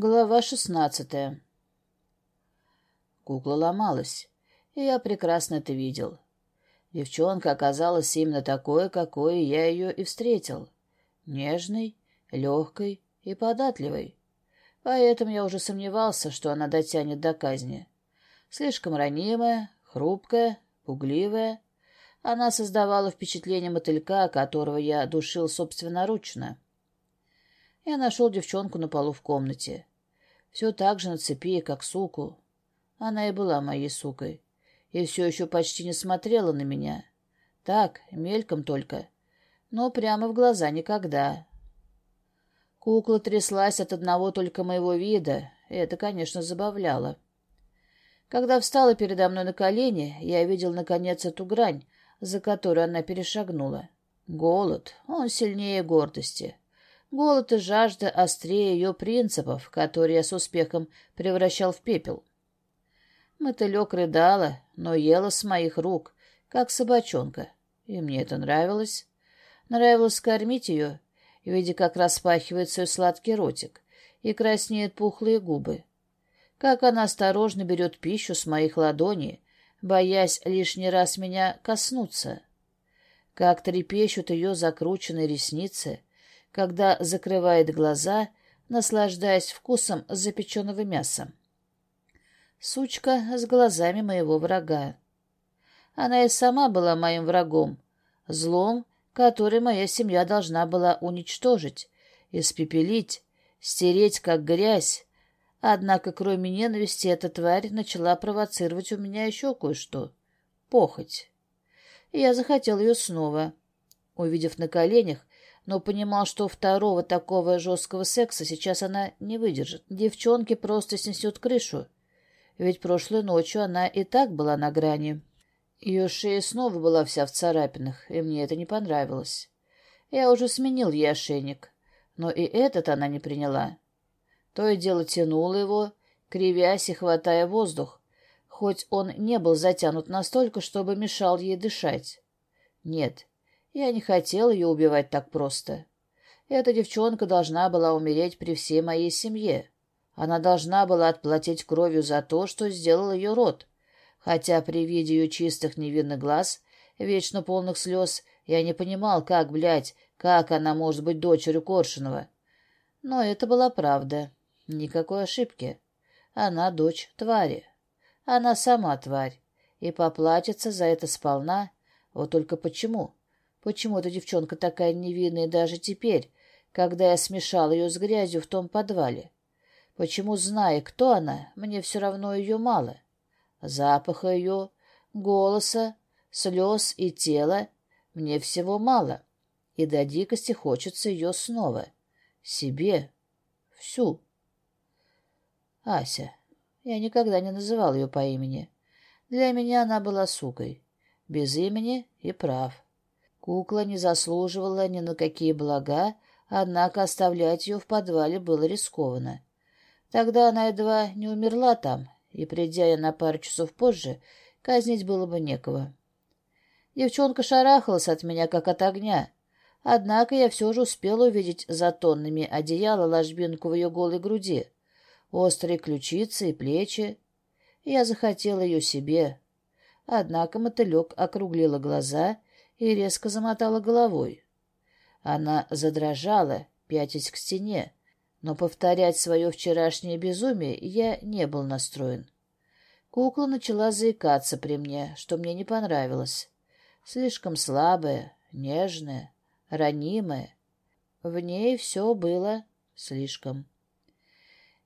Глава шестнадцатая. Кукла ломалась, и я прекрасно это видел. Девчонка оказалась именно такой, какой я ее и встретил. Нежной, легкой и податливой. Поэтому я уже сомневался, что она дотянет до казни. Слишком ранимая, хрупкая, пугливая. Она создавала впечатление мотылька, которого я душил собственноручно. Я нашел девчонку на полу в комнате. Все так же на цепи, как суку. Она и была моей сукой. И все еще почти не смотрела на меня. Так, мельком только. Но прямо в глаза никогда. Кукла тряслась от одного только моего вида, это, конечно, забавляло. Когда встала передо мной на колени, я видел, наконец, эту грань, за которую она перешагнула. Голод, он сильнее гордости. Голод и жажда острее ее принципов, которые я с успехом превращал в пепел. Мотылек рыдала, но ела с моих рук, как собачонка, и мне это нравилось. Нравилось кормить ее, видя, как распахивается ее сладкий ротик и краснеют пухлые губы. Как она осторожно берет пищу с моих ладоней, боясь лишний раз меня коснуться. Как трепещут ее закрученные ресницы — когда закрывает глаза, наслаждаясь вкусом запеченного мяса. Сучка с глазами моего врага. Она и сама была моим врагом, злом, который моя семья должна была уничтожить, испепелить, стереть как грязь. Однако, кроме ненависти, эта тварь начала провоцировать у меня еще кое-что — похоть. я захотел ее снова. Увидев на коленях, но понимал, что второго такого жесткого секса сейчас она не выдержит. Девчонке просто снесет крышу. Ведь прошлой ночью она и так была на грани. Ее шея снова была вся в царапинах, и мне это не понравилось. Я уже сменил ей ошейник, но и этот она не приняла. То и дело тянуло его, кривясь и хватая воздух, хоть он не был затянут настолько, чтобы мешал ей дышать. Нет, я не хотел ее убивать так просто. Эта девчонка должна была умереть при всей моей семье. Она должна была отплатить кровью за то, что сделал ее род. Хотя при виде ее чистых невинных глаз, вечно полных слез, я не понимал, как, блядь, как она может быть дочерью Коршунова. Но это была правда. Никакой ошибки. Она дочь твари. Она сама тварь. И поплатится за это сполна. Вот только почему? Почему эта девчонка такая невинная даже теперь, когда я смешал ее с грязью в том подвале? Почему, зная, кто она, мне все равно ее мало? Запаха ее, голоса, слез и тела мне всего мало, и до дикости хочется ее снова. Себе. Всю. Ася. Я никогда не называл ее по имени. Для меня она была сукой. Без имени и прав. Кукла не заслуживала ни на какие блага, однако оставлять ее в подвале было рискованно. Тогда она едва не умерла там, и, придя я на пару часов позже, казнить было бы некого. Девчонка шарахалась от меня, как от огня. Однако я все же успел увидеть за тоннами одеяла ложбинку в ее голой груди, острые ключицы и плечи. Я захотел ее себе. Однако мотылек округлила глаза и резко замотала головой. Она задрожала, пятясь к стене, но повторять свое вчерашнее безумие я не был настроен. Кукла начала заикаться при мне, что мне не понравилось. Слишком слабая, нежная, ранимая. В ней все было слишком.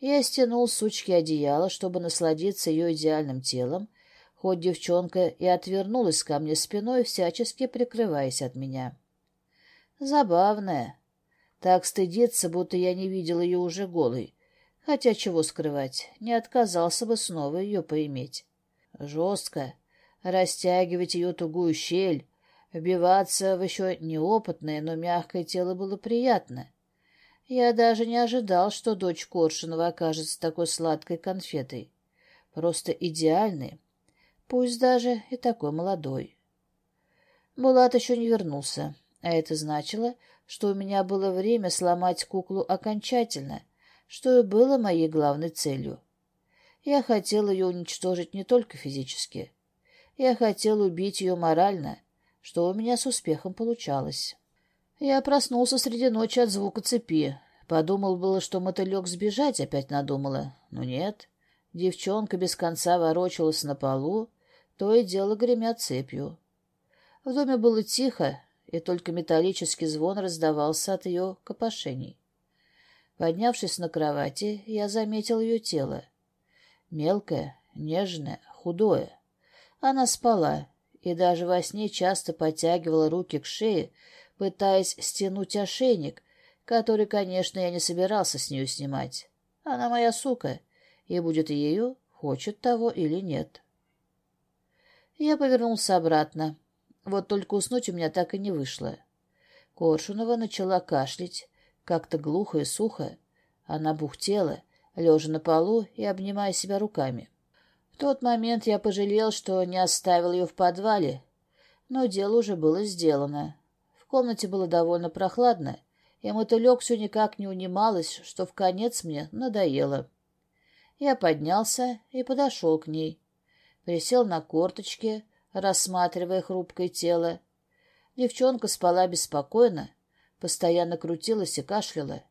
Я стянул сучки одеяла, чтобы насладиться ее идеальным телом, хоть девчонка и отвернулась ко мне спиной, всячески прикрываясь от меня. Забавная. Так стыдится, будто я не видел ее уже голой. Хотя чего скрывать, не отказался бы снова ее поиметь. Жестко. Растягивать ее тугую щель, вбиваться в еще неопытное, но мягкое тело было приятно. Я даже не ожидал, что дочь Коршунова окажется такой сладкой конфетой. Просто идеальной, пусть даже и такой молодой. Булат еще не вернулся, а это значило, что у меня было время сломать куклу окончательно, что и было моей главной целью. Я хотел ее уничтожить не только физически. Я хотел убить ее морально, что у меня с успехом получалось. Я проснулся среди ночи от звука цепи. Подумал было, что мотылек сбежать опять надумала, но нет. Девчонка без конца ворочалась на полу, то и дело гремя цепью. В доме было тихо, и только металлический звон раздавался от ее копошений. Поднявшись на кровати, я заметил ее тело. Мелкое, нежное, худое. Она спала и даже во сне часто подтягивала руки к шее, пытаясь стянуть ошейник, который, конечно, я не собирался с нее снимать. Она моя сука, и будет ею, хочет того или нет. Я повернулся обратно. Вот только уснуть у меня так и не вышло. Коршунова начала кашлять, как-то глухо и сухо. Она бухтела, лежа на полу и обнимая себя руками. В тот момент я пожалел, что не оставил ее в подвале, но дело уже было сделано. В комнате было довольно прохладно, и мотылек все никак не унималась, что в конец мне надоело. Я поднялся и подошел к ней. Присел на корточки, рассматривая хрупкое тело. Девчонка спала беспокойно, постоянно крутилась и кашляла.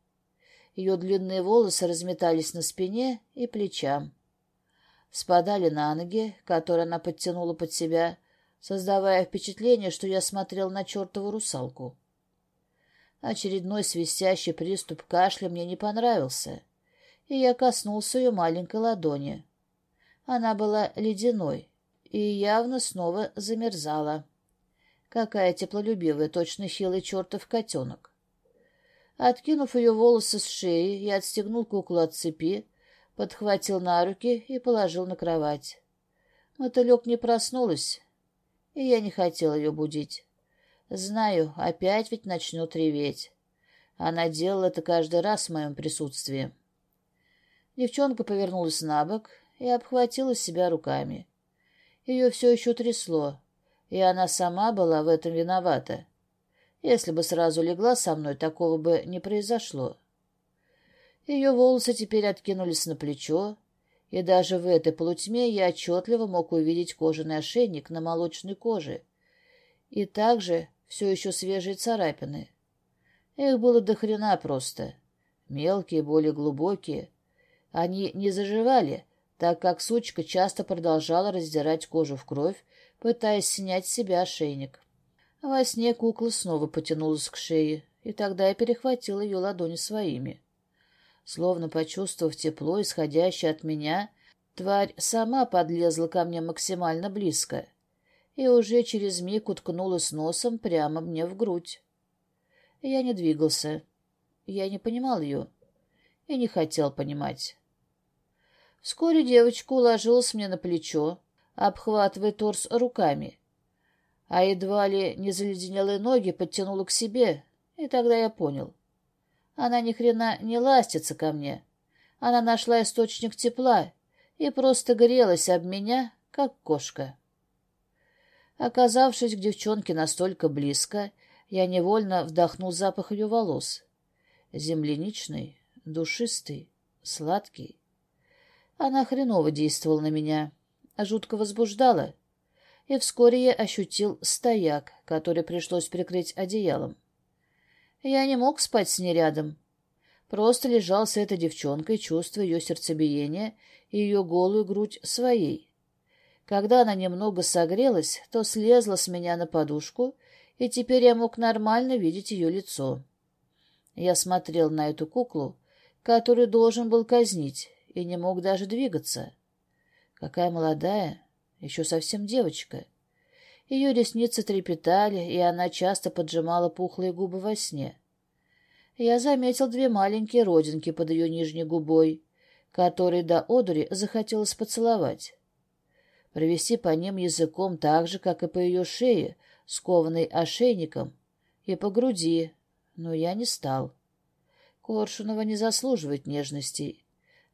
Ее длинные волосы разметались на спине и плечам. Спадали на ноги, которые она подтянула под себя, создавая впечатление, что я смотрел на чертову русалку. Очередной свистящий приступ кашля мне не понравился, и я коснулся ее маленькой ладони. Она была ледяной и явно снова замерзала. Какая теплолюбивая, точно хилый чертов котенок. Откинув ее волосы с шеи, я отстегнул куклу от цепи, подхватил на руки и положил на кровать. Мотылек не проснулась, и я не хотел ее будить. Знаю, опять ведь начнет реветь. Она делала это каждый раз в моем присутствии. Девчонка повернулась на бок и обхватила себя руками. Ее все еще трясло, и она сама была в этом виновата. Если бы сразу легла со мной, такого бы не произошло. Ее волосы теперь откинулись на плечо, и даже в этой полутьме я отчетливо мог увидеть кожаный ошейник на молочной коже, и также все еще свежие царапины. Их было до хрена просто. Мелкие, более глубокие. Они не заживали, так как сучка часто продолжала раздирать кожу в кровь, пытаясь снять с себя ошейник. Во сне кукла снова потянулась к шее, и тогда я перехватил ее ладони своими. Словно почувствовав тепло, исходящее от меня, тварь сама подлезла ко мне максимально близко и уже через миг уткнулась носом прямо мне в грудь. Я не двигался. Я не понимал ее и не хотел понимать. Вскоре девочка уложилась мне на плечо, обхватывая торс руками — а едва ли не заледенелые ноги подтянула к себе, и тогда я понял. Она ни хрена не ластится ко мне. Она нашла источник тепла и просто грелась об меня, как кошка. Оказавшись к девчонке настолько близко, я невольно вдохнул запах ее волос. Земляничный, душистый, сладкий. Она хреново действовала на меня, а жутко возбуждала — и вскоре я ощутил стояк, который пришлось прикрыть одеялом. Я не мог спать с ней рядом. Просто лежал с этой девчонкой, чувствуя ее сердцебиение и ее голую грудь своей. Когда она немного согрелась, то слезла с меня на подушку, и теперь я мог нормально видеть ее лицо. Я смотрел на эту куклу, которую должен был казнить, и не мог даже двигаться. Какая молодая, еще совсем девочка. Ее ресницы трепетали, и она часто поджимала пухлые губы во сне. Я заметил две маленькие родинки под ее нижней губой, которые до одури захотелось поцеловать. Провести по ним языком так же, как и по ее шее, скованной ошейником, и по груди, но я не стал. Коршунова не заслуживает нежностей.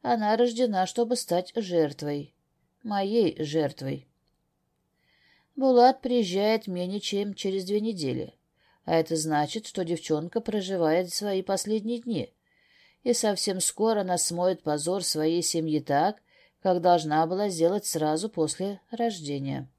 Она рождена, чтобы стать жертвой моей жертвой. Булат приезжает менее чем через две недели, а это значит, что девчонка проживает свои последние дни, и совсем скоро она смоет позор своей семьи так, как должна была сделать сразу после рождения.